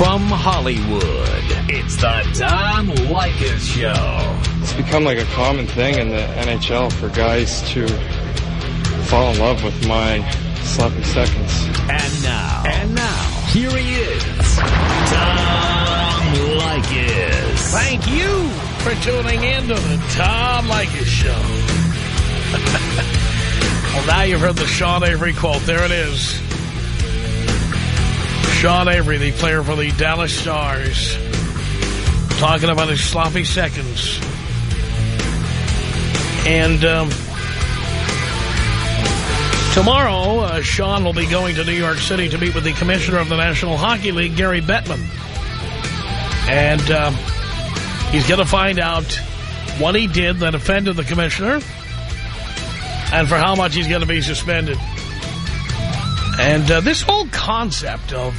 From Hollywood, it's the Tom Leykis Show. It's become like a common thing in the NHL for guys to fall in love with my sloppy seconds. And now, and now, here he is, Tom Leykis. Thank you for tuning in to the Tom Leykis Show. well, now you've heard the Sean Avery quote. There it is. Sean Avery, the player for the Dallas Stars, talking about his sloppy seconds. And um, tomorrow, uh, Sean will be going to New York City to meet with the commissioner of the National Hockey League, Gary Bettman. And um, he's going to find out what he did that offended the commissioner and for how much he's going to be suspended. And uh, this whole concept of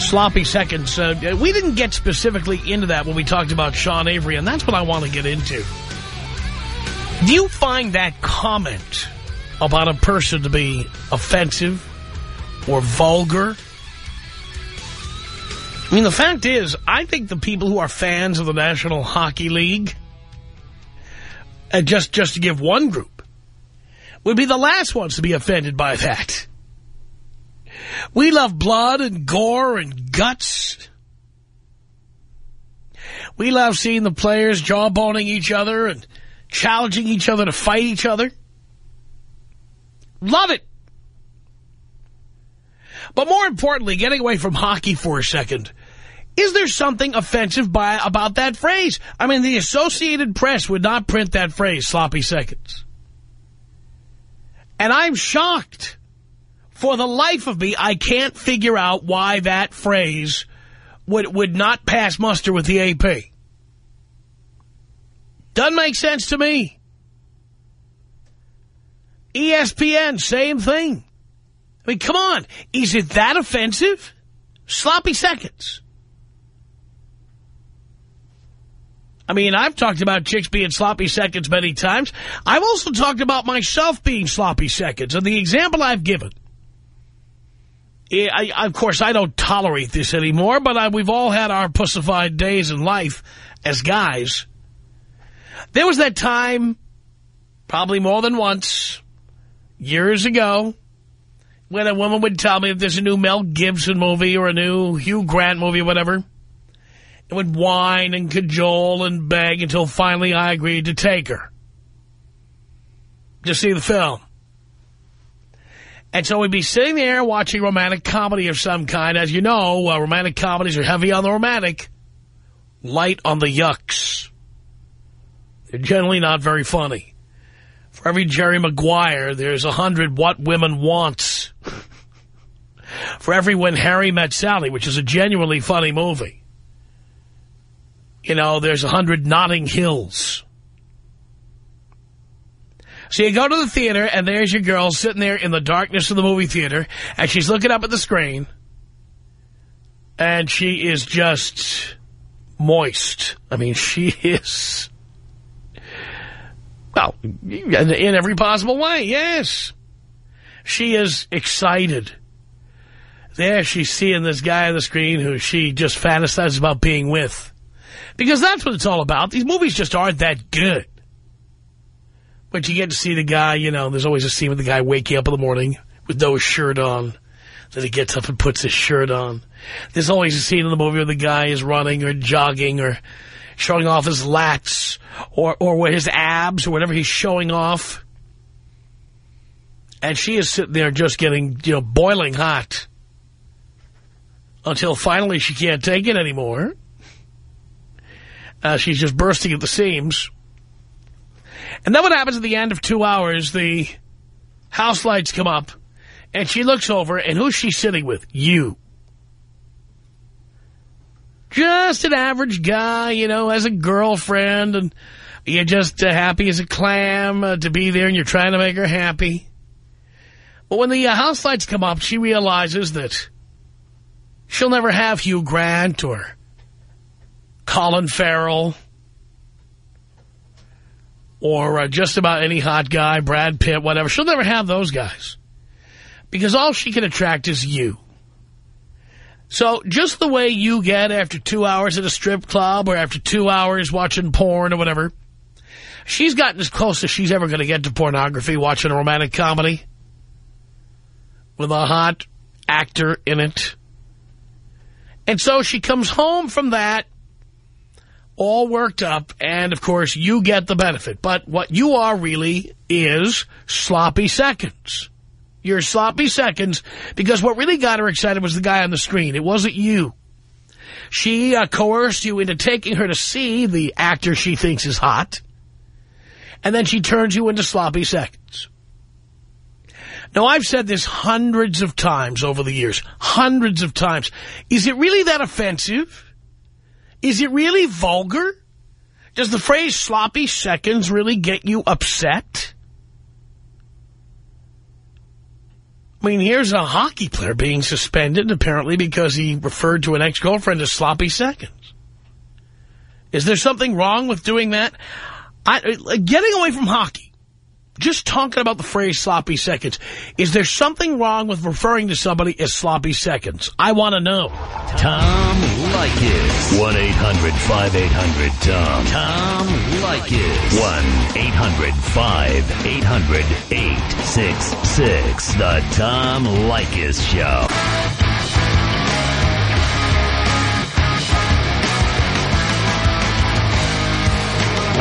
sloppy seconds, uh, we didn't get specifically into that when we talked about Sean Avery, and that's what I want to get into. Do you find that comment about a person to be offensive or vulgar? I mean, the fact is, I think the people who are fans of the National Hockey League, and just, just to give one group, would be the last ones to be offended by that. We love blood and gore and guts. We love seeing the players jawboning each other and challenging each other to fight each other. Love it. But more importantly, getting away from hockey for a second, is there something offensive by about that phrase? I mean, the Associated Press would not print that phrase, sloppy seconds. And I'm shocked. For the life of me, I can't figure out why that phrase would, would not pass muster with the AP. Doesn't make sense to me. ESPN, same thing. I mean, come on. Is it that offensive? Sloppy seconds. I mean, I've talked about chicks being sloppy seconds many times. I've also talked about myself being sloppy seconds. And the example I've given I, of course, I don't tolerate this anymore, but I, we've all had our pussified days in life as guys. There was that time, probably more than once, years ago, when a woman would tell me if there's a new Mel Gibson movie or a new Hugh Grant movie or whatever, it would whine and cajole and beg until finally I agreed to take her. to see the film. And so we'd be sitting there watching romantic comedy of some kind. As you know, uh, romantic comedies are heavy on the romantic, light on the yucks. They're generally not very funny. For every Jerry Maguire, there's a hundred What Women Wants. For every When Harry Met Sally, which is a genuinely funny movie, you know, there's a hundred Notting Hills. So you go to the theater, and there's your girl sitting there in the darkness of the movie theater, and she's looking up at the screen, and she is just moist. I mean, she is... Well, in every possible way, yes. She is excited. There she's seeing this guy on the screen who she just fantasizes about being with. Because that's what it's all about. These movies just aren't that good. But you get to see the guy, you know, there's always a scene with the guy waking up in the morning with no shirt on. Then he gets up and puts his shirt on. There's always a scene in the movie where the guy is running or jogging or showing off his lats or, or his abs or whatever he's showing off. And she is sitting there just getting, you know, boiling hot. Until finally she can't take it anymore. Uh, she's just bursting at the seams. And then what happens at the end of two hours, the house lights come up, and she looks over, and who's she sitting with? You. Just an average guy, you know, as a girlfriend, and you're just uh, happy as a clam uh, to be there, and you're trying to make her happy. But when the uh, house lights come up, she realizes that she'll never have Hugh Grant or Colin Farrell or uh, just about any hot guy, Brad Pitt, whatever. She'll never have those guys. Because all she can attract is you. So just the way you get after two hours at a strip club or after two hours watching porn or whatever, she's gotten as close as she's ever going to get to pornography watching a romantic comedy with a hot actor in it. And so she comes home from that all worked up, and of course you get the benefit. But what you are really is sloppy seconds. You're sloppy seconds because what really got her excited was the guy on the screen. It wasn't you. She uh, coerced you into taking her to see the actor she thinks is hot, and then she turns you into sloppy seconds. Now, I've said this hundreds of times over the years, hundreds of times. Is it really that offensive? Is it really vulgar? Does the phrase sloppy seconds really get you upset? I mean, here's a hockey player being suspended, apparently, because he referred to an ex-girlfriend as sloppy seconds. Is there something wrong with doing that? I, uh, getting away from hockey, just talking about the phrase sloppy seconds, is there something wrong with referring to somebody as sloppy seconds? I want to know. Tom Leykis. 1-800-5800-TOM. Tom Leykis. 1-800-5800-866. The Tom Leykis Show.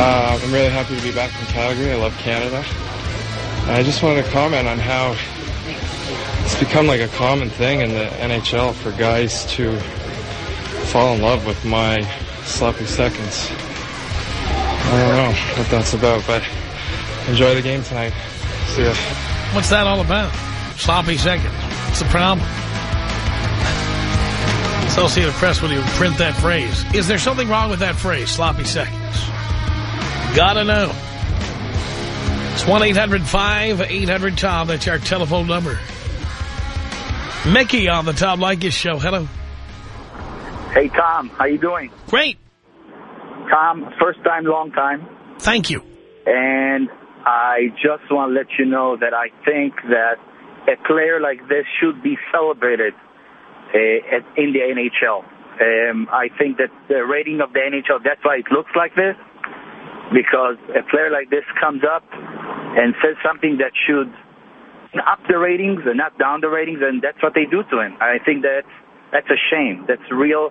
Uh, I'm really happy to be back in Calgary. I love Canada. I just wanted to comment on how it's become like a common thing in the NHL for guys to fall in love with my sloppy seconds. I don't know what that's about, but enjoy the game tonight. See ya. What's that all about? Sloppy seconds. What's the problem? Associated Press, will you print that phrase? Is there something wrong with that phrase, sloppy seconds? Gotta know. It's 1-800-5800-TOM. That's our telephone number. Mickey on the Tom Leykis show. Hello. Hey, Tom. How you doing? Great. Tom, first time, long time. Thank you. And I just want to let you know that I think that a player like this should be celebrated uh, in the NHL. Um, I think that the rating of the NHL, that's why it looks like this because a player like this comes up and says something that should up the ratings and not down the ratings, and that's what they do to him. I think that that's a shame. That's real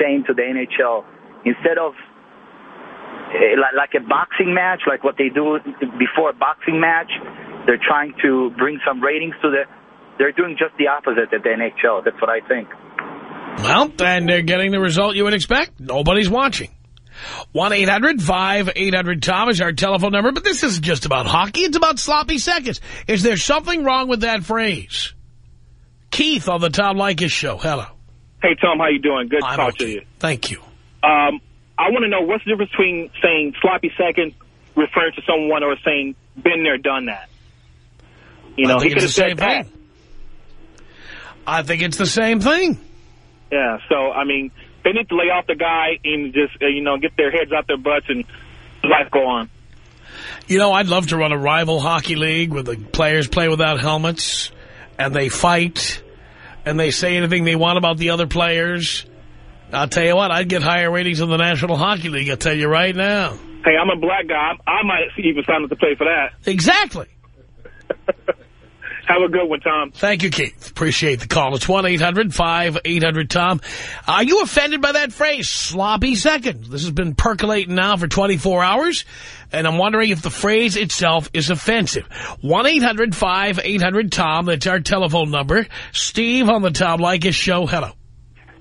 shame to the NHL. Instead of eh, like a boxing match, like what they do before a boxing match, they're trying to bring some ratings to the. They're doing just the opposite at the NHL. That's what I think. Well, and they're getting the result you would expect. Nobody's watching. 1-800-5800-TOM is our telephone number, but this isn't just about hockey. It's about sloppy seconds. Is there something wrong with that phrase? Keith on the Tom Leykis show. Hello. Hey, Tom, how you doing? Good to I'm talk okay. to you. Thank you. Um, I want to know what's the difference between saying sloppy seconds, referring to someone, or saying been there, done that. You know, I he think could it's have the said same that. thing. I think it's the same thing. Yeah, so, I mean, they need to lay off the guy and just, uh, you know, get their heads out their butts and life go on. You know, I'd love to run a rival hockey league where the players play without helmets and they fight and they say anything they want about the other players. I'll tell you what, I'd get higher ratings in the National Hockey League, I'll tell you right now. Hey, I'm a black guy. I might even sign up to play for that. Exactly. Have a good one, Tom. Thank you, Keith. Appreciate the call. It's 1-800-5800-TOM. Are you offended by that phrase, sloppy seconds? This has been percolating now for 24 hours, and I'm wondering if the phrase itself is offensive. 1-800-5800-TOM. That's our telephone number. Steve on the Tom Leykis show. Hello.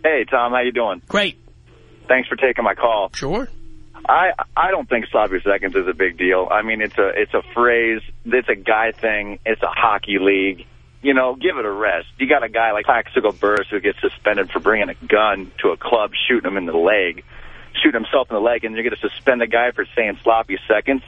Hey, Tom, how you doing? Great. Thanks for taking my call. Sure. I I don't think sloppy seconds is a big deal. I mean, it's a it's a phrase. It's a guy thing. It's a hockey league. You know, give it a rest. You got a guy like Plaxico Burress who gets suspended for bringing a gun to a club, shooting him in the leg, shooting himself in the leg, and you're going to suspend a guy for saying sloppy seconds.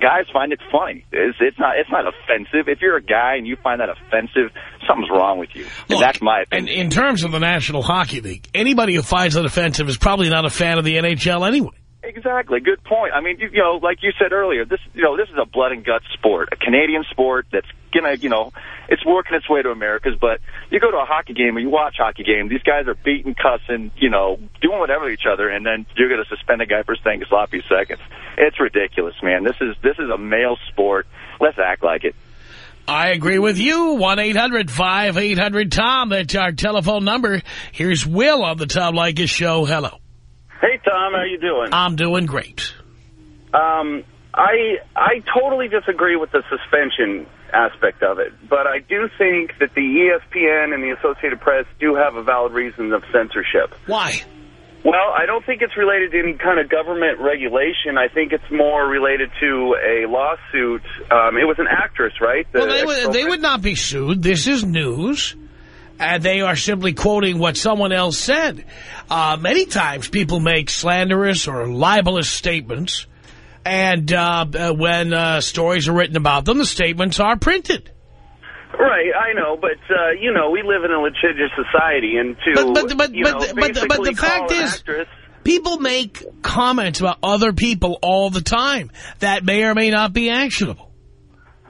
Guys find it funny. It's, it's not it's not offensive. If you're a guy and you find that offensive, something's wrong with you. and Look, that's my in, opinion. in terms of the National Hockey League, anybody who finds that offensive is probably not a fan of the NHL anyway. Exactly. Good point. I mean, you, you know, like you said earlier, this you know this is a blood and guts sport, a Canadian sport that's gonna you know it's working its way to America's. But you go to a hockey game or you watch hockey game, these guys are beating, cussing, you know, doing whatever to each other, and then you're gonna suspend a guy for saying sloppy seconds. It's ridiculous, man. This is this is a male sport. Let's act like it. I agree with you. 1-800-5800-TOM. That's our telephone number. Here's Will on the Tom Leykis show. Hello. Hey, Tom, how you doing? I'm doing great. Um, I I totally disagree with the suspension aspect of it, but I do think that the ESPN and the Associated Press do have a valid reason of censorship. Why? Well, I don't think it's related to any kind of government regulation. I think it's more related to a lawsuit. Um, it was an actress, right? The Well, they would, they would not be sued. This is news. And they are simply quoting what someone else said. Uh, many times people make slanderous or libelous statements. And uh, uh, when uh, stories are written about them, the statements are printed. Right, I know, but, uh, you know, we live in a litigious society, and to, But- but- but- you but- know, but- but the fact is- actress, People make comments about other people all the time that may or may not be actionable.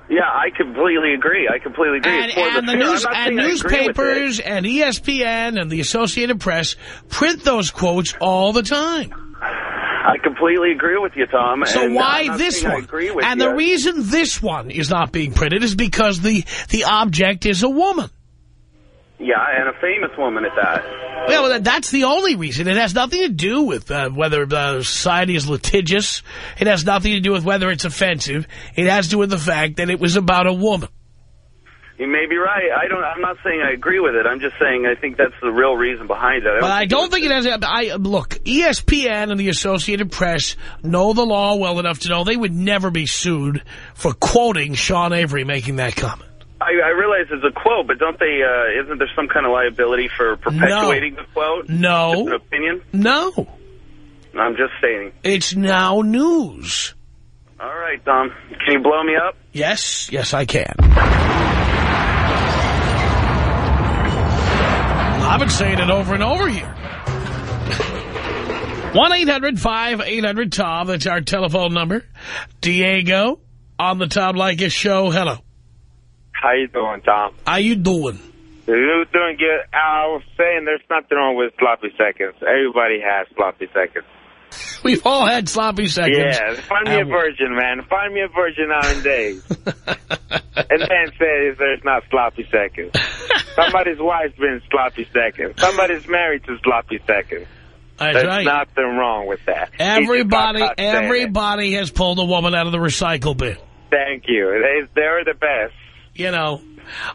Yeah, I completely agree. I completely agree. And, and the. I'm news, and saying I agree with it. newspapers and ESPN and the Associated Press print those quotes all the time. I completely agree with you, Tom. So and why this one? And you. the reason this one is not being printed is because the, the object is a woman. Yeah, and a famous woman at that. Well, that- that's the only reason. It has nothing to do with uh, whether uh, society is litigious. It has nothing to do with whether it's offensive. It has to do with the fact that it was about a woman. You may be right. I don't. I'm not saying I agree with it. I'm just saying I think that's the real reason behind it. But I don't think it has... I Look, ESPN and the Associated Press know the law well enough to know they would never be sued for quoting Sean Avery making that comment. I, I realize it's a quote, but don't they? Uh, isn't there some kind of liability for perpetuating the quote? No. Just an opinion. No. I'm just stating. It's now news. All right, Tom. Can you blow me up? Yes, yes, I can. I've been saying it over and over here. 1-800-5800-TOM. That's our telephone number. Diego on the Tom Leykis show. Hello. How you doing, Tom? How you doing? You doing good? I was saying there's nothing wrong with sloppy seconds. Everybody has sloppy seconds. We've all had sloppy seconds. Yeah, find me a virgin, man. Find me a virgin nowadays. and then say there's not sloppy seconds. Somebody's wife's been sloppy seconds. Somebody's married to sloppy seconds. That's There's right. nothing wrong with that. Everybody, got caught saying it. everybody has pulled a woman out of the recycle bin. Thank you. They, they're the best. You know,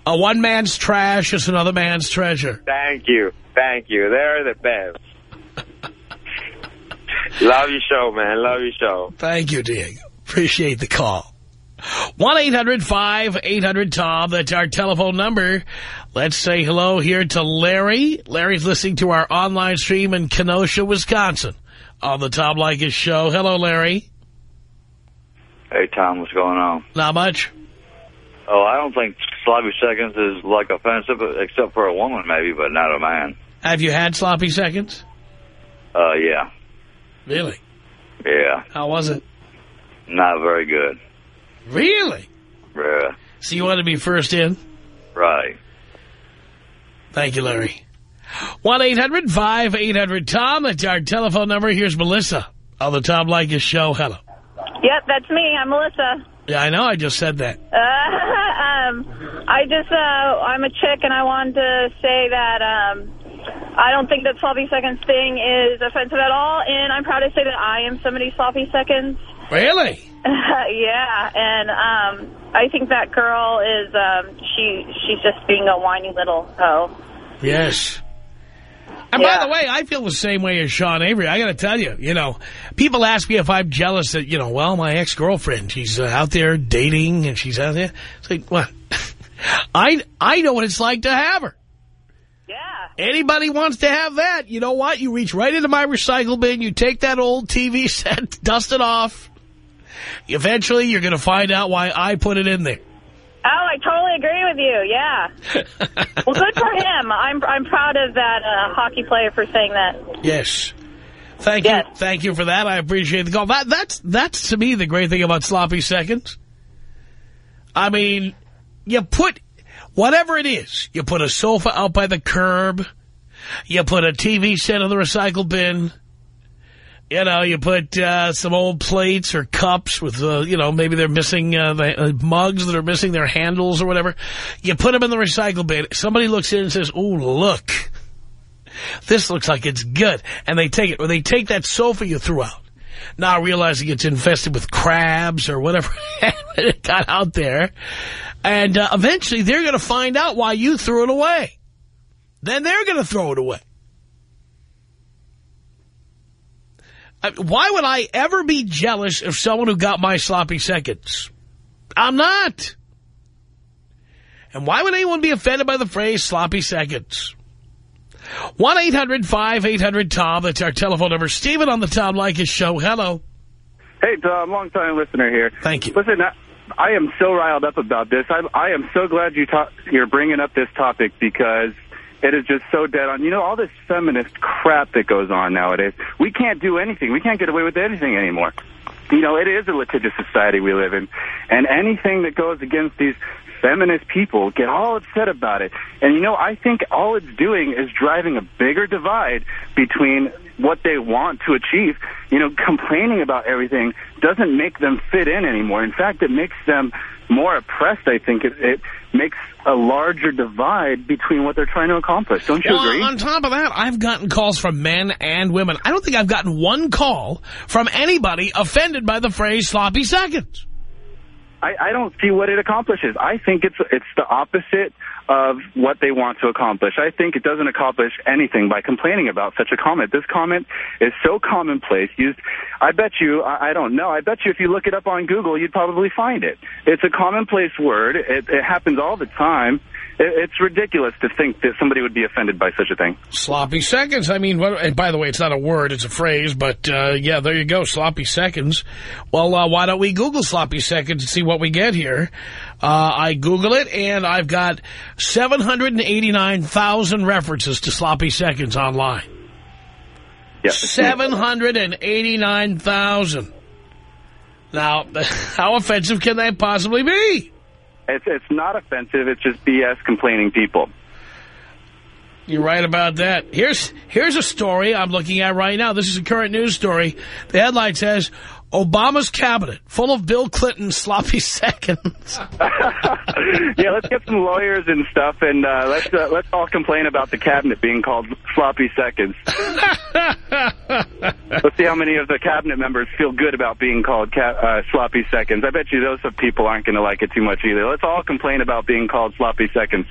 a one man's trash is another man's treasure. Thank you. Thank you. They're the best. Love your show, man. Love your show. Thank you, Diego. Appreciate the call. 1-800-5800-TOM. That's our telephone number. Let's say hello here to Larry. Larry's listening to our online stream in Kenosha, Wisconsin on the Tom Leykis show. Hello, Larry. Hey, Tom, what's going on? Not much. Oh, I don't think sloppy seconds is, like, offensive, except for a woman, maybe, but not a man. Have you had sloppy seconds? Uh, yeah. Really? Yeah. How was it? Not very good. Really? Yeah. So you want to be first in? Right. Thank you, Larry. 1-800-5800-TOM. That's our telephone number. Here's Melissa on the Tom Leykis show. Hello. Yep, that's me. I'm Melissa. Yeah, I know. I just said that. Uh, um, I just, uh, I'm a chick, and I wanted to say that um, I don't think that sloppy seconds thing is offensive at all, and I'm proud to say that I am somebody's sloppy seconds. Really? yeah, and um, I think that girl is, um, she she's just being a whiny little hoe. Yes. And by the way, I feel the same way as Sean Avery. I got to tell you, you know, people ask me if I'm jealous that, you know, well, my ex-girlfriend, she's uh, out there dating and she's out there. It's like, what? I, I know what it's like to have her. Yeah. Anybody wants to have that, you know what? You reach right into my recycle bin, you take that old TV set, dust it off. Eventually, you're going to find out why I put it in there. Oh, I totally agree with you. Yeah. well, good for him. I'm I'm proud of that uh, hockey player for saying that. Yes. Thank you. Thank you for that. I appreciate the call. That, that's, that's to me the great thing about sloppy seconds. I mean, you put, whatever it is, you put a sofa out by the curb, you put a TV set in the recycle bin, you know, you put uh, some old plates or cups with, uh, you know, maybe they're missing uh, the uh, mugs that are missing their handles or whatever. You put them in the recycle bin. Somebody looks in and says, oh, look, this looks like it's good. And they take it. Or they take that sofa you threw out. Now realizing it's infested with crabs or whatever it got out there. And uh, eventually they're going to find out why you threw it away. Then they're going to throw it away. Uh, why would I ever be jealous of someone who got my sloppy seconds? I'm not. And why would anyone be offended by the phrase sloppy seconds? 1-800-5800-TOM. That's our telephone number. Stephen on the Tom Leykis show. Hello. Hey, Tom, long-time listener here. Thank you. Listen, I, I am so riled up about this. I, I am so glad you you're bringing up this topic because it is just so dead on. You know, all this feminist crap that goes on nowadays, we can't do anything. We can't get away with anything anymore. You know, it is a litigious society we live in. And anything that goes against these feminist people get all upset about it. And, you know, I think all it's doing is driving a bigger divide between what they want to achieve. You know, complaining about everything doesn't make them fit in anymore. In fact, it makes them more oppressed, I think. It, it makes a larger divide between what they're trying to accomplish. Don't you Well, agree? on top of that, I've gotten calls from men and women. I don't think I've gotten one call from anybody offended by the phrase sloppy seconds. I, I don't see what it accomplishes. I think it's it's the opposite of what they want to accomplish. I think it doesn't accomplish anything by complaining about such a comment. This comment is so commonplace. Used, I bet you, I, I don't know, I bet you if you look it up on Google, you'd probably find it. It's a commonplace word. It, it happens all the time. It, it's ridiculous to think that somebody would be offended by such a thing. Sloppy seconds. I mean, and by the way, it's not a word, it's a phrase, but uh, yeah, there you go, sloppy seconds. Well, uh, why don't we Google sloppy seconds and see what we get here? Uh, I Google it, and I've got 789,000 references to sloppy seconds online. Yeah. 789,000. Now, how offensive can that possibly be? It's, it's not offensive. It's just BS complaining people. You're right about that. Here's here's a story I'm looking at right now. This is a current news story. The headline says, Obama's cabinet full of Bill Clinton's sloppy seconds. yeah, let's get some lawyers and stuff, and uh, let's uh, let's all complain about the cabinet being called sloppy seconds. let's see how many of the cabinet members feel good about being called ca uh, sloppy seconds. I bet you those people aren't going to like it too much either. Let's all complain about being called sloppy seconds.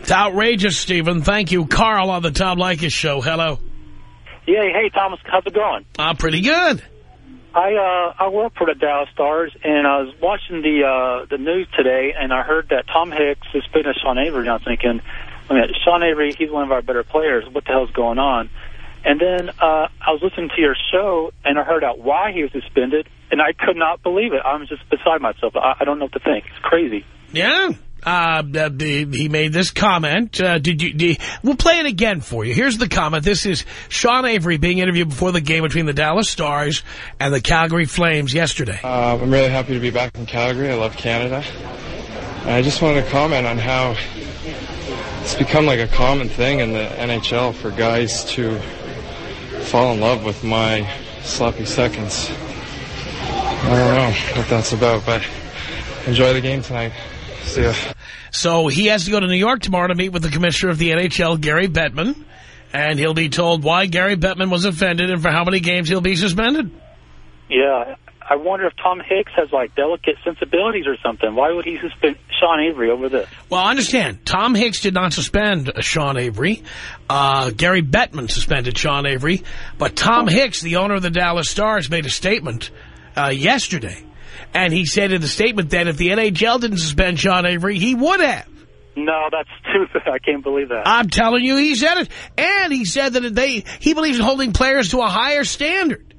It's outrageous, Stephen. Thank you. Carl on the Tom Leykis show. Hello. Yeah, hey, Thomas, how's it going? Uh, pretty good. I uh, I work for the Dallas Stars, and I was watching the uh, the news today, and I heard that Tom Hicks is suspended Sean Avery, and I was thinking, I mean, Sean Avery, he's one of our better players. What the hell's going on? And then uh, I was listening to your show, and I heard out why he was suspended, and I could not believe it. I'm just beside myself. I, I don't know what to think. It's crazy. Yeah. Uh, uh, the- he made this comment. Uh, did you? Did, we'll play it again for you. Here's the comment. This is Sean Avery being interviewed before the game between the Dallas Stars and the Calgary Flames yesterday. Uh, I'm really happy to be back in Calgary. I love Canada. And I just wanted to comment on how it's become like a common thing in the NHL for guys to fall in love with my sloppy seconds. I don't know what that's about, but enjoy the game tonight. See ya. So he has to go to New York tomorrow to meet with the commissioner of the NHL, Gary Bettman. And he'll be told why Gary Bettman was offended and for how many games he'll be suspended. Yeah, I wonder if Tom Hicks has like delicate sensibilities or something. Why would he suspend Sean Avery over this? Well, I understand, Tom Hicks did not suspend Sean Avery. Uh, Gary Bettman suspended Sean Avery. But Tom Hicks, the owner of the Dallas Stars, made a statement uh, yesterday. And he said in the statement that if the NHL didn't suspend Sean Avery, he would have. No, that's stupid. I can't believe that. I'm telling you, he said it. And he said that they he believes in holding players to a higher standard.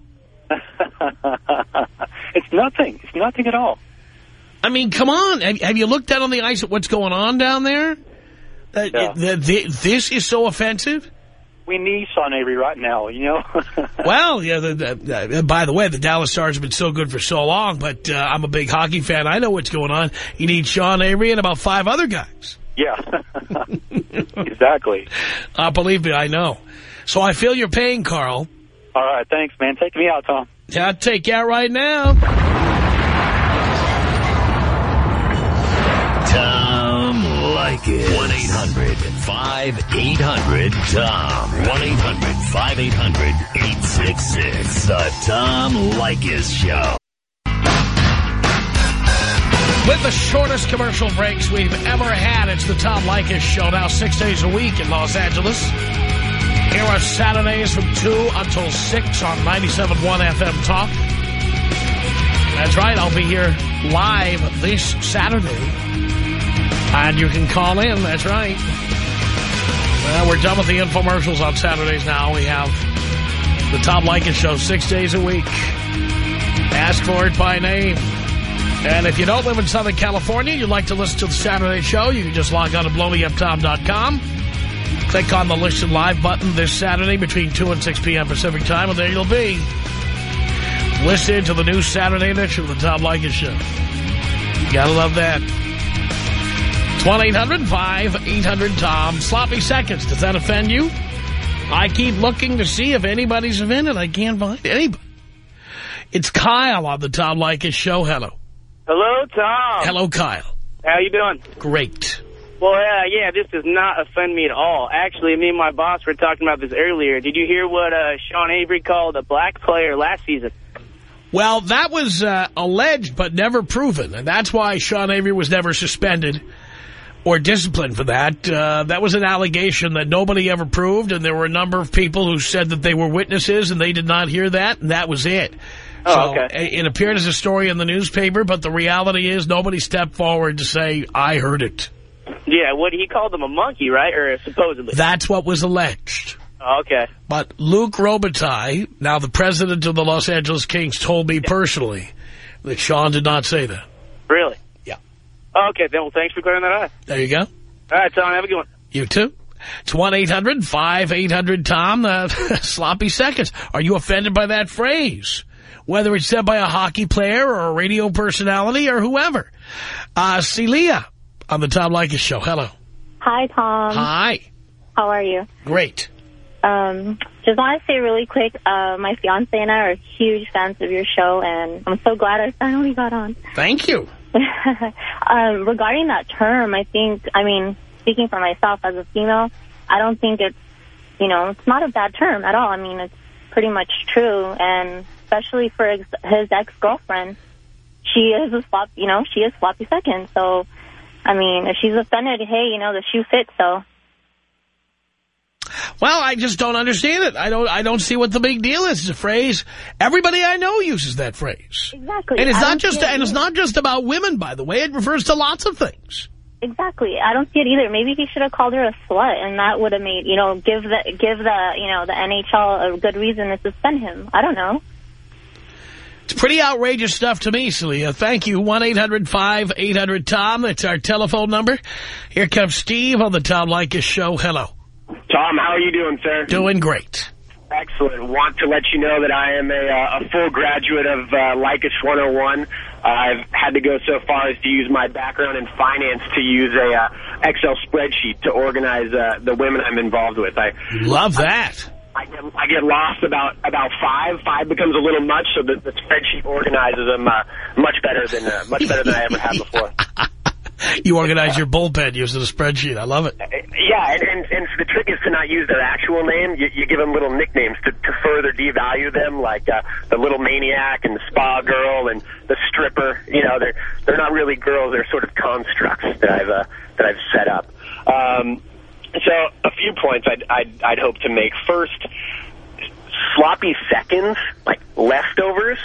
it's nothing. It's nothing at all. I mean, come on. Have, have you looked down on the ice at what's going on down there? Uh, Yeah. th- th- this is so offensive we need Sonnery right now, you know? well, yeah. The, the, by the way, the Dallas Stars have been so good for so long, but uh, I'm a big hockey fan. I know what's going on. You need Sean Avery and about five other guys. Yeah, exactly. Uh, believe me, I know. So I feel your pain, Carl. All right, thanks, man. Take me out, Tom. Yeah, I'll take you out right now. Tom Leykis. 1-800 1-800-TOM. 1-800-5800-866. The Tom Leykis Show. With the shortest commercial breaks we've ever had, it's the Tom Leykis Show. Now six days a week in Los Angeles. Here are Saturdays from 2 until 6 on 97.1 FM Talk. That's right, I'll be here live this Saturday. And you can call in, that's right. Well, we're done with the infomercials on Saturdays now. We have the Tom Leykis Show six days a week. Ask for it by name. And if you don't live in Southern California, you'd like to listen to the Saturday show, you can just log on to blowmeuptom.com. Click on the Listen Live button this Saturday between 2 and 6 p.m. Pacific Time, and there you'll be. Listen to the new Saturday edition of the Tom Leykis Show. You gotta love that. It's 1-800-5800-TOM. Sloppy seconds. Does that offend you? I keep looking to see if anybody's offended. I can't find anybody. It's Kyle on the Tom Leykis Show. Hello. Hello, Tom. Hello, Kyle. How you doing? Great. Well, uh, yeah, this does not offend me at all. Actually, me and my boss were talking about this earlier. Did you hear what uh, Sean Avery called a black player last season? Well, that was uh, alleged but never proven, and that's why Sean Avery was never suspended or disciplined for that. Uh, that was an allegation that nobody ever proved, and there were a number of people who said that they were witnesses, and they did not hear that, and that was it. Oh, so okay. It appeared as a story in the newspaper, but the reality is nobody stepped forward to say, I heard it. Yeah, what he called him a monkey, right? Or supposedly. That's what was alleged. Oh, okay. But Luc Robitaille, now the president of the Los Angeles Kings, told me personally that Sean did not say that. Really? Yeah. Okay, then, well, thanks for clearing that up. There you go. All right, Tom, have a good one. You too. It's 1-800-5800-TOM, uh, sloppy seconds. Are you offended by that phrase? Whether it's said by a hockey player or a radio personality or whoever. Uh, Celia on the Tom Leykis Show. Hello. Hi, Tom. Hi. How are you? Great. Um, just want to say really quick, uh, my fiance and I are huge fans of your show, and I'm so glad I finally got on. Thank you. um, regarding that term, I think, I mean, speaking for myself as a female, I don't think it's, you know, it's not a bad term at all. I mean, it's pretty much true, and especially for ex his ex-girlfriend, she is a flop, you know, she is floppy second. So, I mean, if she's offended, hey, you know, the shoe fits, so. Well, I just don't understand it. I don't I don't see what the big deal is. It's a phrase. Everybody I know uses that phrase. Exactly. And it's I not just and it's not just about women, by the way. It refers to lots of things. Exactly. I don't see it either. Maybe he should have called her a slut, and that would have made, you know, give the give the, you know, the NHL a good reason to suspend him. I don't know. It's pretty outrageous stuff to me, Celia. Thank you. 1-800-5800-TOM. That's our telephone number. Here comes Steve on the Tom Leykis Show. Hello. Tom, how are you doing, sir? Doing great. Excellent. Want to let you know that I am a, uh, a full graduate of uh, Leykis 101. I've had to go so far as to use my background in finance to use a uh, Excel spreadsheet to organize uh, the women I'm involved with. I love that. I get, I get lost about about five. Five becomes a little much, so the, the spreadsheet organizes them uh, much better than uh, much better than I ever had before. You organize your bullpen using a spreadsheet. I love it. Yeah, and, and, and the trick is to not use their actual name. You, you give them little nicknames to, to further devalue them, like uh, the little maniac and the spa girl and the stripper. You know, they're they're not really girls; they're sort of constructs that I've uh, that I've set up. Um, so, a few points I'd, I'd I'd hope to make. First, sloppy seconds, like leftovers.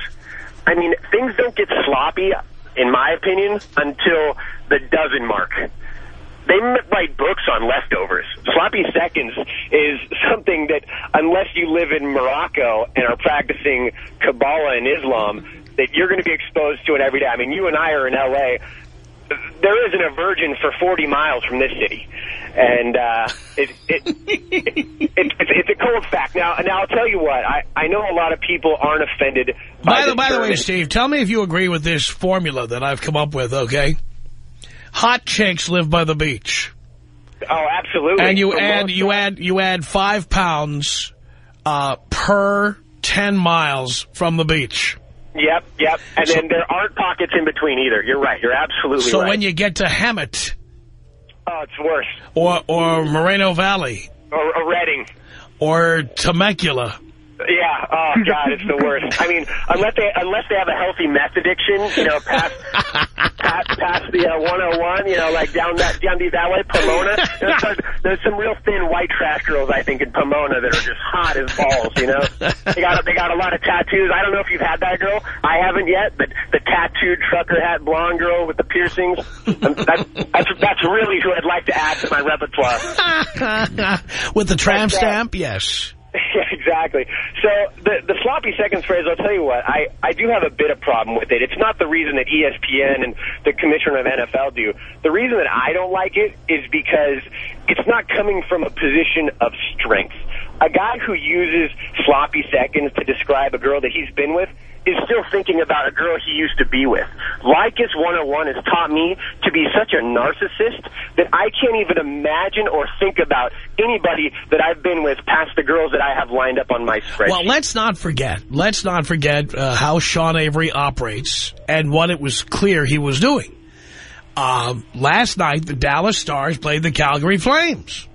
I mean, things don't get sloppy, in my opinion, until the dozen mark. They write books on leftovers. Sloppy seconds is something that, unless you live in Morocco and are practicing Kabbalah and Islam, that you're going to be exposed to it every day. I mean, you and I are in L.A. there isn't a virgin for 40 miles from this city. And uh, it, it, it, it, it's, it's a cold fact. Now, now I'll tell you what. I, I know a lot of people aren't offended by, By the, by the way, Steve, tell me if you agree with this formula that I've come up with, okay? Hot chicks live by the beach. Oh, absolutely. And you For add you add you add five pounds uh, per ten miles from the beach. Yep, yep. And then there aren't pockets in between either. You're right. You're absolutely So right. when you get to Hemet. oh, it's worse. or or Moreno Valley Or, or Reading. or Temecula, Yeah. Oh God, it's the worst. I mean, unless they unless they have a healthy meth addiction, you know, past past, past the uh, 101, you know, like down that down the, that way, Pomona. There's, some- there's some real thin white trash girls, I think, in Pomona that are just hot as balls. You know, they got they got a lot of tattoos. I don't know if you've had that girl. I haven't yet, but the tattooed trucker hat blonde girl with the piercings. um, That's that's, that's really who I'd like to add to my repertoire. with the tramp stamp, yes. Yeah, exactly. So the the sloppy seconds phrase, I'll tell you what, I, I do have a bit of problem with it. It's not the reason that ESPN and the commissioner of NFL do. The reason that I don't like it is because it's not coming from a position of strength. A guy who uses sloppy seconds to describe a girl that he's been with is still thinking about a girl he used to be with. Leykis 101 has taught me to be such a narcissist that I can't even imagine or think about anybody that I've been with past the girls that I have lined up on my spreadsheet. Well, let's not forget. Let's not forget uh, how Sean Avery operates and what it was clear he was doing. Um, last night, the Dallas Stars played the Calgary Flames.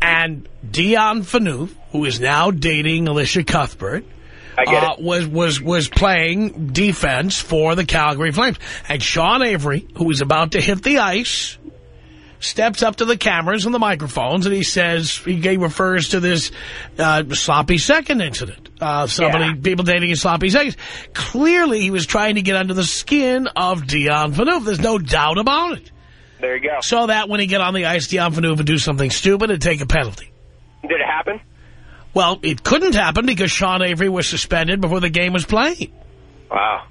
And Dion Phaneuf, who is now dating Elisha Cuthbert, I get uh, was was was playing defense for the Calgary Flames. And Sean Avery, who is about to hit the ice, steps up to the cameras and the microphones, and he says, he refers to this uh, sloppy second incident. Uh, somebody, people dating in sloppy seconds. Clearly, he was trying to get under the skin of Dion Phaneuf. There's no doubt about it. there you go. So that when he get on the ice, Dion Phaneuf would do something stupid and take a penalty. Did it happen? Well, it couldn't happen because Sean Avery was suspended before the game was played. Wow.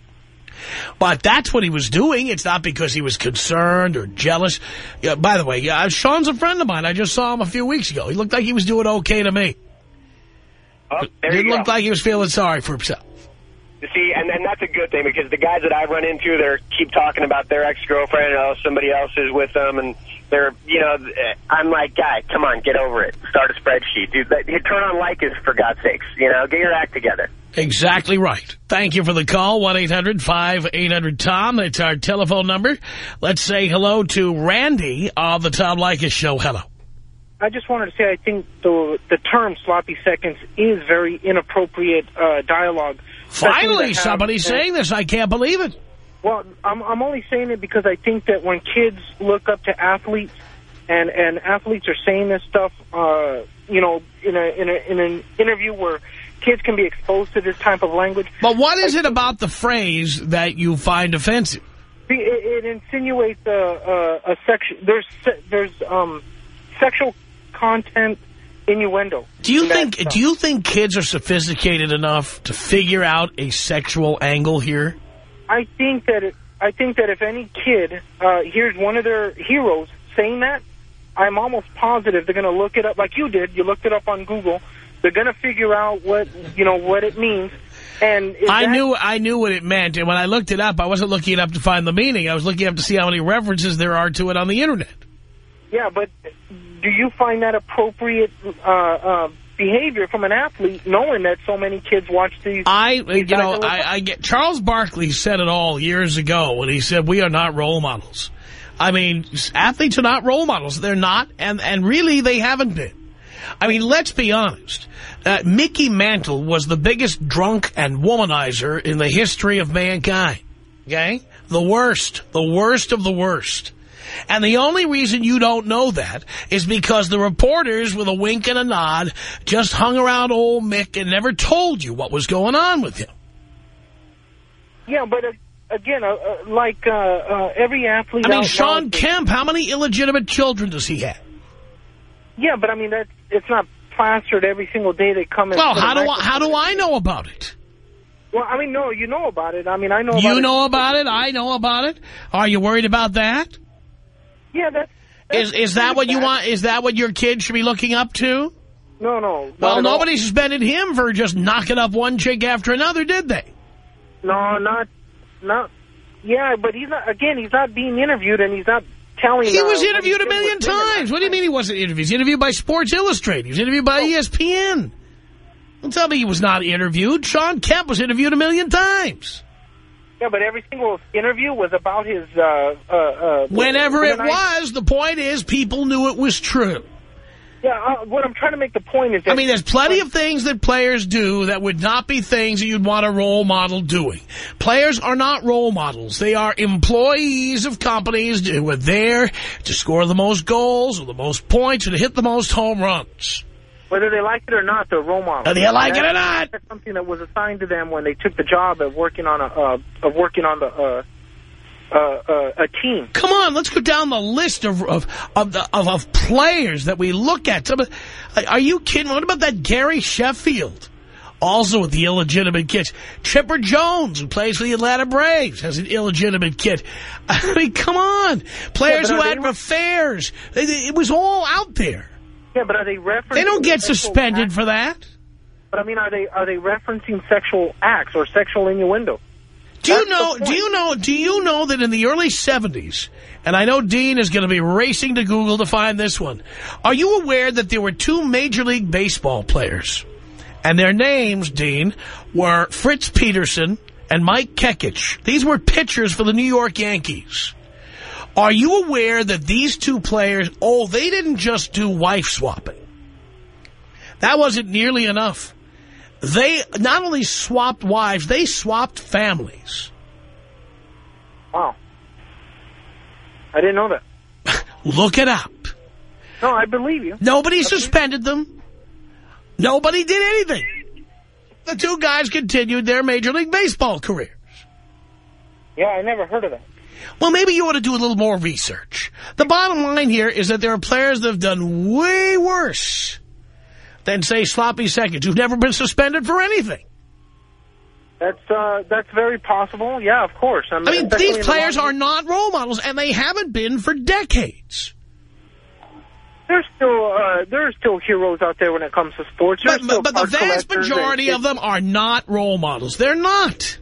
But that's what he was doing. It's not because he was concerned or jealous. Yeah, by the way, uh, Sean's a friend of mine. I just saw him a few weeks ago. He looked like he was doing okay to me. Oh, Didn't look like he was feeling sorry for himself. You see, and, and that's a good thing because the guys that I run into, they keep talking about their ex-girlfriend, or somebody else is with them, and they're, you know, I'm like, guy, come on, get over it. Start a spreadsheet. Dude, you turn on Leykis, for God's sakes. You know, get your act together. Exactly right. Thank you for the call, 1-800-5800-TOM. That's our telephone number. Let's say hello to Randy of the Tom Leykis Show. Hello. I just wanted to say I think the the term sloppy seconds is very inappropriate uh, dialogue. Finally, to somebody's saying this. I can't believe it. Well, I'm I'm only saying it because I think that when kids look up to athletes and and athletes are saying this stuff, uh, you know, in a in a in an interview where kids can be exposed to this type of language. But what is it about the phrase that you find offensive? It, it insinuates a, a, a section. There's there's um sexual content innuendo. Do you think stuff. do you think kids are sophisticated enough to figure out a sexual angle here? I think that it, I think that if any kid uh, hears one of their heroes saying that, I'm almost positive they're going to look it up like you did. You looked it up on Google. They're going to figure out what you know what it means. And I knew I knew what it meant, and when I looked it up, I wasn't looking it up to find the meaning. I was looking up to see how many references there are to it on the internet. Yeah, but do you find that appropriate uh, uh, behavior from an athlete, knowing that so many kids watch these? I, you know, I, I get Charles Barkley said it all years ago when he said we are not role models. I mean, athletes are not role models. They're not, and and really they haven't been. I mean, let's be honest. Uh, Mickey Mantle was the biggest drunk and womanizer in the history of mankind. Okay? The worst. The worst of the worst. And the only reason you don't know that is because the reporters, with a wink and a nod, just hung around old Mick and never told you what was going on with him. Yeah, but uh, again, uh, uh, like uh, uh, every athlete. I mean, Shawn Kemp, how many illegitimate children does he have? Yeah, but I mean that's it's not plastered every single day they come in. Well, how do I, how do I know about it? Well, I mean, no, you know about it. I mean, I know about You it. know about it. I know about it. Are you worried about that? Yeah, that's... Is is that what you want? Is that what your kid should be looking up to? No, no. Well, at all. nobody suspended him for just knocking up one chick after another, did they? No, not... not. Yeah, but he's not... Again, he's not being interviewed, and he's not telling... He uh, was interviewed a million times. What do you mean he wasn't interviewed? He was interviewed by Sports Illustrated. He was interviewed by E ESPN. Don't tell me he was not interviewed. Shawn Kemp was interviewed a million times. Yeah, but every single interview was about his... Uh, uh, uh, Whenever it was, the point is people knew it was true. Yeah, uh, what I'm trying to make the point is that... I mean, there's plenty of things that players do that would not be things that you'd want a role model doing. Players are not role models. They are employees of companies who are there to score the most goals or the most points or to hit the most home runs. Whether they like it or not, they're role models. Whether you like it or not. That's something that was assigned to them when they took the job of working on a uh, of working on the uh, uh, uh, a team. Come on, let's go down the list of of of, the, of, of players that we look at. Some Are you kidding? What about that Gary Sheffield? Also with the illegitimate kids. Chipper Jones, who plays for the Atlanta Braves, has an illegitimate kid. I mean, come on. Players Yeah, who had affairs. It was all out there. Yeah, but are they referencing? They don't get suspended acts? for that. But I mean, are they are they referencing sexual acts or sexual innuendo? Do you That's the know? Do you know? Do you know that in the early '70s, and I know Dean is going to be racing to Google to find this one. Are you aware that there were two Major League Baseball players, and their names, Dean, were Fritz Peterson and Mike Kekich? These were pitchers for the New York Yankees. Are you aware that these two players? Oh, they didn't just do wife swapping. That wasn't nearly enough. They not only swapped wives, they swapped families. Wow, I didn't know that. Look it up. No, I believe you. Nobody suspended them. Nobody did anything. The two guys continued their Major League Baseball careers. Yeah, I never heard of that. Well, maybe you ought to do a little more research. The bottom line here is that there are players that have done way worse than, say, sloppy seconds, who've never been suspended for anything. That's uh, that's very possible. Yeah, of course. I mean, I mean, these in the players are not role models, and they haven't been for decades. There's still uh, there are still heroes out there when it comes to sports. There's But, but, but the vast majority of them are not role models. They're not.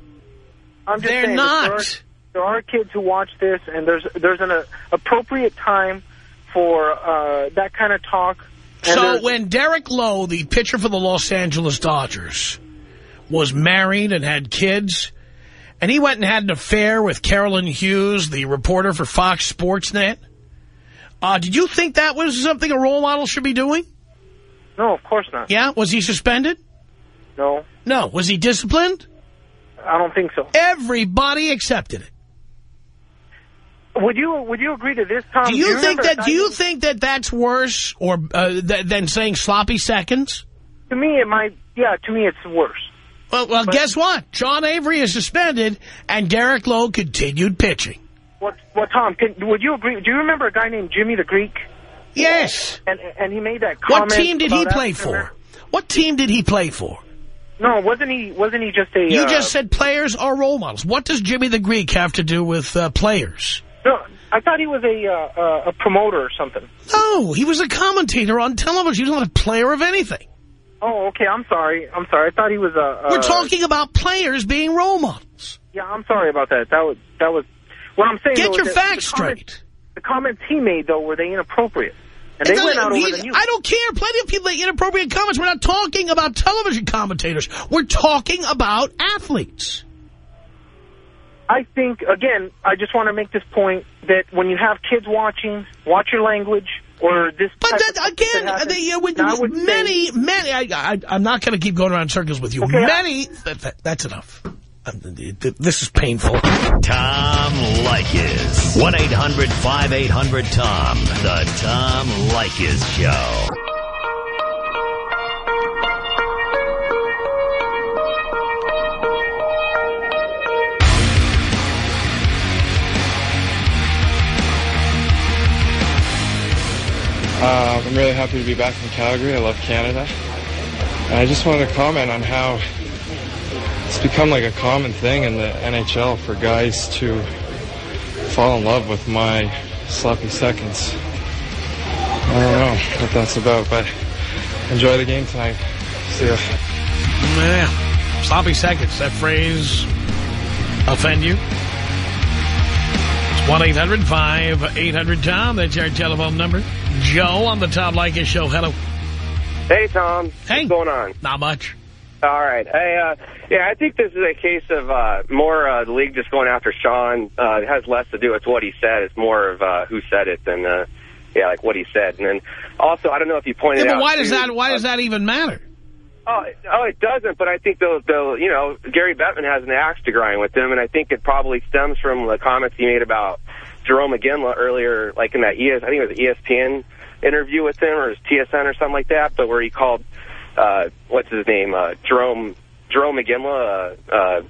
I'm just They're saying not. There are, kids who watch this, and there's there's an uh, appropriate time for uh, that kind of talk. So when Derek Lowe, the pitcher for the Los Angeles Dodgers, was married and had kids, and he went and had an affair with Carolyn Hughes, the reporter for Fox Sports Net, uh, did you think that was something a role model should be doing? no, of course not. Yeah? Was he suspended? No, No. Was he disciplined? I don't think so. Everybody accepted it. Would you would you agree to this, Tom? Do you, think that? Do you think that that's worse or uh, th than saying sloppy seconds? To me, it might. Yeah, to me, it's worse. Well, well, guess what? Sean Avery is suspended, and Derek Lowe continued pitching. What? What? Tom? Can, would you agree? Do you remember a guy named Jimmy the Greek? Yes. And and he made that What team did he play for? What team did he play for? No, wasn't he? Wasn't he just a? You uh, just said players are role models. What does Jimmy the Greek have to do with uh, players? No, I thought he was a uh, uh, a promoter or something. No, he was a commentator on television. He was not a player of anything. Oh, okay. I'm sorry. I'm sorry. I thought he was a. Uh, We're talking about players being role models. Yeah, I'm sorry about that. That was that was. What I'm saying. Get though, your facts the comments- straight. The comments he made though were they inappropriate? And they went out over he- the news. I don't care. Plenty of people make inappropriate comments. We're not talking about television commentators. We're talking about athletes. I think again. I just want to make this point that when you have kids watching, watch your language. Or this. But that, again, that happens. they, uh, with, Now, I would say- many, many, I, I, I'm not going to keep going around circles with you. Okay, I- many, that, that, that's enough. Um, th- th- This is painful. Tom Leykis. 1-800-5800-TOM. The Tom Leykis Show. Happy to be back in Calgary. I love Canada. And I just wanted to comment on how it's become like a common thing in the NHL for guys to fall in love with my sloppy seconds. I don't know what that's about, but enjoy the game tonight. See ya. Yeah. Sloppy seconds. That phrase offend you? It's 1-800-5800-TOM. That's our telephone number. Joe on the Tom Leykis show. Hello. Hey, Tom. Hey. What's going on? Not much. All right. Hey, uh, yeah, I think this is a case of uh, more uh, the league just going after Sean. Uh, it has less to do with what he said. It's more of uh, who said it than, uh, yeah, like what he said. And then also, I don't know if you pointed Yeah, out. why does too, that, why uh, does that even matter? Oh, oh, it doesn't. But I think they'll, they'll, you know, Gary Bettman has an axe to grind with them, and I think it probably stems from the comments he made about Jarome Iginla earlier, like in that ES, I think it was ESPN interview with him or his TSN or something like that, but where he called, uh, what's his name, uh, Jerome Jarome Iginla, uh, uh,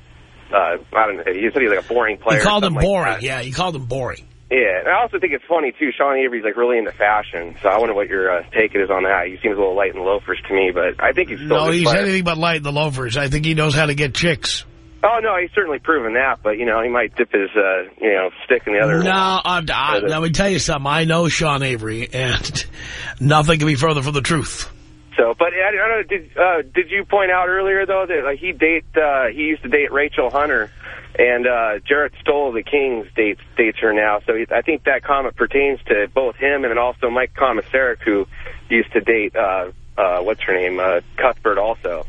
uh, I don't know, he said he was like a boring player. He called him something like boring. yeah, he called him boring. Yeah, and I also think it's funny, too. Sean Avery's, like, really into fashion, so I wonder what your uh, take is on that. He seems a little light in the loafers to me, but I think he's still No, he's player. anything but light in the loafers. I think he knows how to get chicks. Oh, no, he's certainly proven that, but, you know, he might dip his, uh, you know, stick in the other. No, I'm, I, let me tell you something. I know Sean Avery, and nothing can be further from the truth. So, but I, I don't know, did, uh, did you point out earlier, though, that like, he date, uh, he used to date Rachel Hunter, and uh, Jarret Stoll the Kings dates, dates her now. So he, I think that comment pertains to both him and also Mike Komisarek, who used to date, uh, uh, what's her name, uh, Cuthbert also.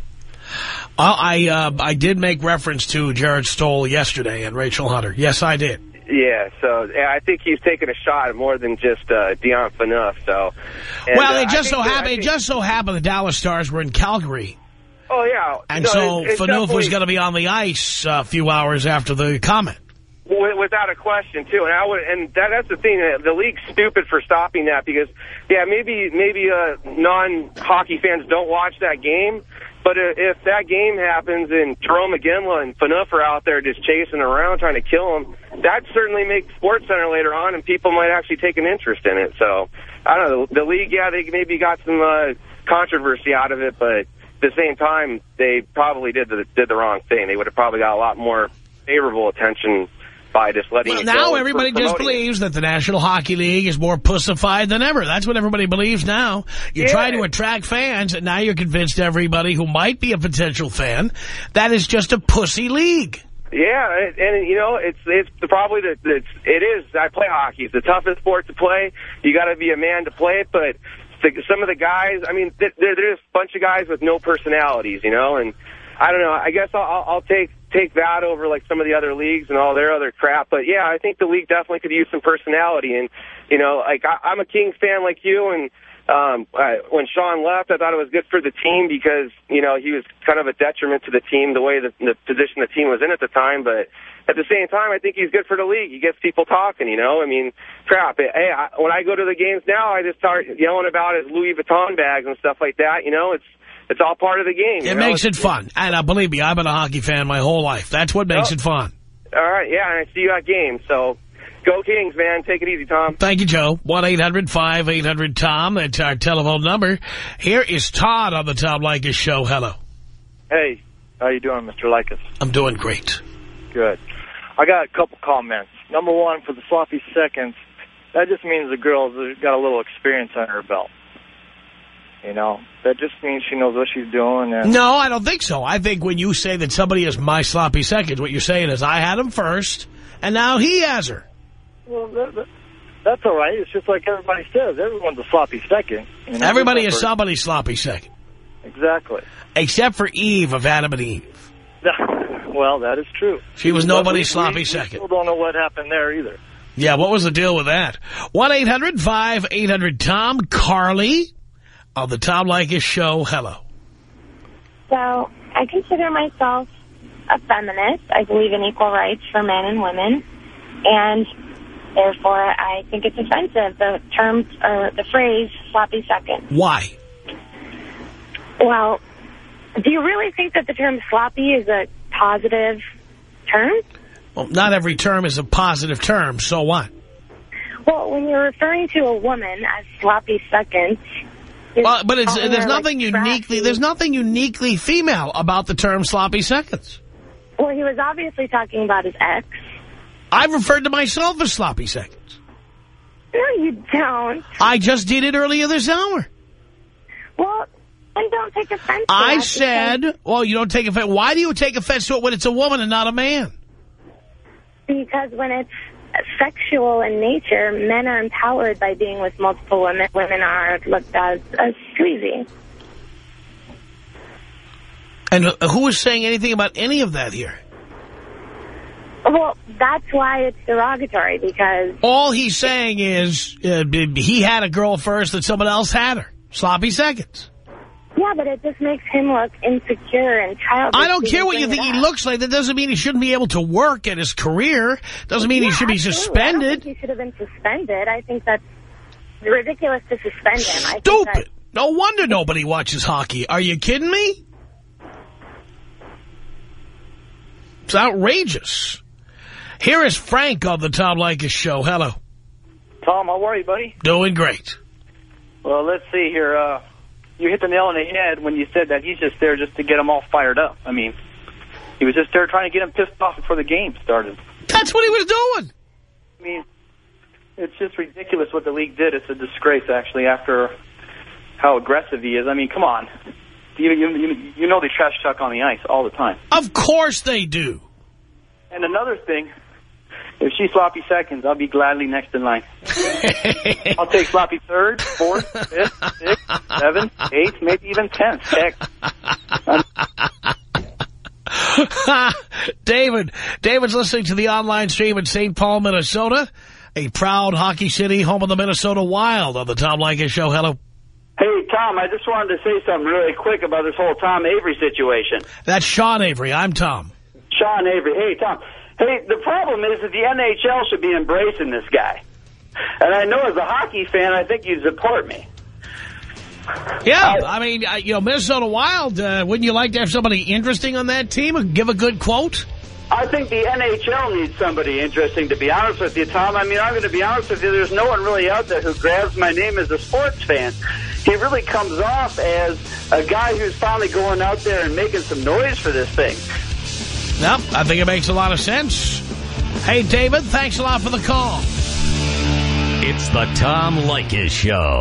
Uh, I uh, I did make reference to Jarret Stoll yesterday and Rachel Hunter. Yes, I did. Yeah, so yeah, I think he's taking a shot at more than just uh, Dion Phaneuf. So, and, well, uh, it just think so happened. It just so happened the Dallas Stars were in Calgary, Oh yeah, and No, so it- Phaneuf was going to be on the ice a few hours after the comment. Without a question, too, and I would, and that, that's the thing. uh, The league's stupid for stopping that because, yeah, maybe maybe uh, non-hockey fans don't watch that game, but if that game happens and Jarome Iginla and Phaneuf are out there just chasing around trying to kill him, that certainly makes Sports Center later on, and people might actually take an interest in it. So I don't know. The league, yeah, they maybe got some uh, controversy out of it, but at the same time, they probably did the did the wrong thing. They would have probably got a lot more favorable attention by just letting Well, now everybody just promoting it. believes that the National Hockey League is more pussified than ever. That's what everybody believes now. You're Yeah. trying to attract fans, and now you're convinced everybody who might be a potential fan that is just a pussy league. Yeah, and, you know, it's it's probably the it's it is. I play hockey. It's the toughest sport to play. You got to be a man to play it. But the, some of the guys, I mean, th- there, there's a bunch of guys with no personalities, you know. And I don't know. I guess I'll I'll take take that over like some of the other leagues and all their other crap. But yeah, I think the league definitely could use some personality. And you know, like I, I'm a Kings fan like you, and um, I, when Sean left, I thought it was good for the team because, you know, he was kind of a detriment to the team, the way the, the position the team was in at the time. But at the same time, I think he's good for the league. He gets people talking, you know. I mean, crap. Hey, I, when I go to the games now, I just start yelling about his Louis Vuitton bags and stuff like that. You know, it's it's all part of the game. you It know? makes it fun. And uh, believe me, I've been a hockey fan my whole life. That's what makes Oh. it fun. All right, yeah, and I see you at games. So go Kings, man. Take it easy, Tom. Thank you, Joe. 1-800-5800-TOM. That's our telephone number. Here is Todd on the Tom Leykis show. Hello. Hey, how you doing, Mr. Leykis? I'm doing great. Good. I got a couple comments. Number one, for the sloppy seconds, that just means the girl's got a little experience under her belt. You know, that just means she knows what she's doing. And No, I don't think so. I think when you say that somebody is my sloppy seconds, what you're saying is I had him first, and now he has her. Well, that, that, that's all right. It's just like everybody says. Everyone's a sloppy second. you know? Everybody is somebody's sloppy second. Exactly. Except for Eve of Adam and Eve. well, that is true. She was nobody's we- sloppy we, second. We still don't know what happened there either. Yeah, what was the deal with that? 1-800-5800-TOM. Carly on the Tom Leykis show. Hello. So I consider myself a feminist. I believe in equal rights for men and women. And therefore, I think it's offensive, the term, or the phrase, sloppy second. Why? Well, do you really think that the term sloppy is a positive term? Well, not every term is a positive term, so what? Well, when you're referring to a woman as sloppy second, Well, but it's, there's her, nothing uniquely there's nothing uniquely female about the term sloppy seconds. Well, he was obviously talking about his ex. I've referred to myself as sloppy seconds. No, you don't. I just did it earlier this hour. Well, and don't take offense to I said, well, you don't take offense. Why do you take offense to it when it's a woman and not a man? Because when it's sexual in nature, men are empowered by being with multiple women. Women are looked at as sleazy. And who is saying anything about any of that here? Well, that's why it's derogatory, because... All he's saying is uh, he had a girl first and someone else had her. Sloppy seconds. Yeah, but it just makes him look insecure and childish. I don't care what you think he looks like. That doesn't mean he shouldn't be able to work at his career. Doesn't mean he Yeah, should be absolutely. I suspended. don't think he should have been suspended. I think that's ridiculous to suspend him. I think Stupid. No wonder nobody watches hockey. Are you kidding me? It's outrageous. Here is Frank on the Tom Leykis show. Hello. Tom, how are you, buddy? Doing great. Well, let's see here. Uh, you hit the nail on the head when you said that he's just there just to get them all fired up. I mean, he was just there trying to get them pissed off before the game started. That's what he was doing. I mean, it's just ridiculous what the league did. It's a disgrace, actually, after how aggressive he is. I mean, come on. You, you, you, know they trash talk on the ice all the time. Of course they do. And another thing, if she's sloppy seconds, I'll be gladly next in line. I'll take sloppy third, fourth, fifth, sixth, seventh, eighth, maybe even tenth. Heck, David. David's listening to the online stream in St. Paul, Minnesota. A proud hockey city, home of the Minnesota Wild on the Tom Leykis show. Hello. Hey, Tom, I just wanted to say something really quick about this whole Tom Avery situation. That's Sean Avery. I'm Tom. Sean Avery. Hey, Tom. Hey, the problem is that the NHL should be embracing this guy. And I know as a hockey fan, I think you'd support me. Yeah, I mean, you know, Minnesota Wild, uh, wouldn't you like to have somebody interesting on that team and give a good quote? I think the NHL needs somebody interesting, to be honest with you, Tom. I mean, I'm going to be honest with you. There's no one really out there who grabs my name as a sports fan. He really comes off as a guy who's finally going out there and making some noise for this thing. Yep, I think it makes a lot of sense. Hey, David, thanks a lot for the call. It's the Tom Leykis Show.